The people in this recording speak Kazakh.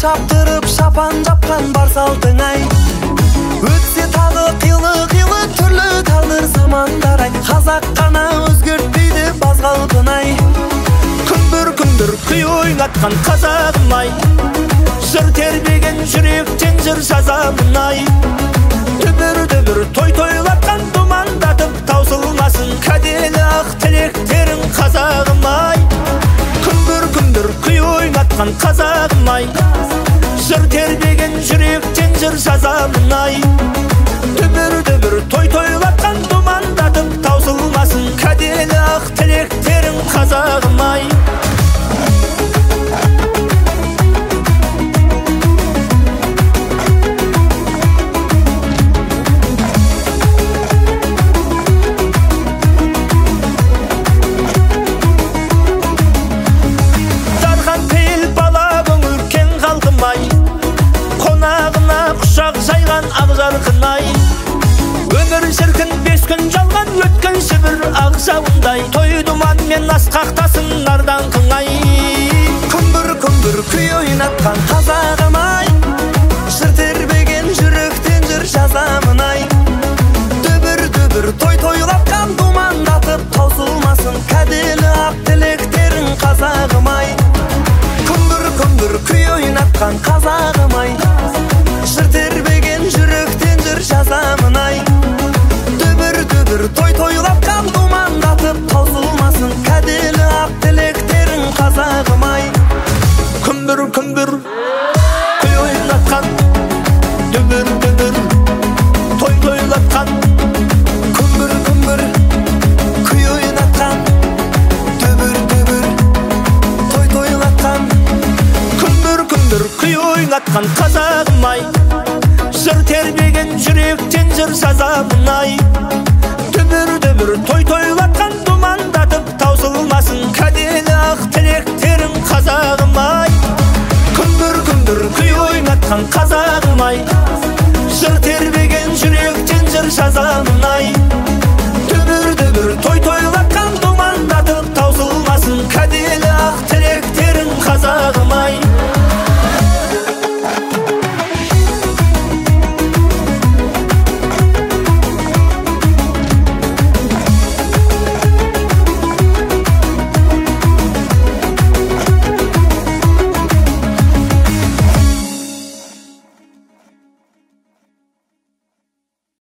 чаптырып шапан жапқан бар салтың ай өтсе тағы қилы қилы түрлі тағдыр замандар ай қазақ қана өзгертпейді баз қалпын ай күмбір күмбір күй ойнатқан қазағым ай жыр тербеген жүректен жыр жазамын ай дүбір дүбір той тойлатқан ойнатқан қазағым ай жыр тербеген жүректен жыр жазамын ай дүбір дүбір той тойлатқан думандатып таусылмасын. Кәделі ақ тілектерің қазағым ай құшақ жайған ақ жарқын ай өмір шіркін бес күн жалған өткен шібір ақ жауындай той думанмен асқақтасын нар даңқың ай күмбір күмбір күй ойнатқан қазағым ай жыр тербеген жүректен жыр жазамын ай дүбір дүбір той тойлатқан думандатып таусылмасын. Кәделі ақ тілектерің қазағым ай күмбір күмбір күй ойнатқан қазағым ай жыр дүбір той тойлатқан думандатып таусылмасын кәделі ақ тілектерің қазағым ай күмбір күмбір күй ойнатқан дүбір дүбір той тойлатқан күмбір күмбір күй ойнатқан дүбір дүбір той тойлатқан күмбір күмбір күй ойнатқан қазағым ай жыр тербеген жүректен жыр жазамын ай дүбір дүбір той тойлатқан думандатып таусылмасын кәделі ақ тілектерің қазағым ай. Күмбір күмбір күй ойнатқан қазағым ай. Жыр тербе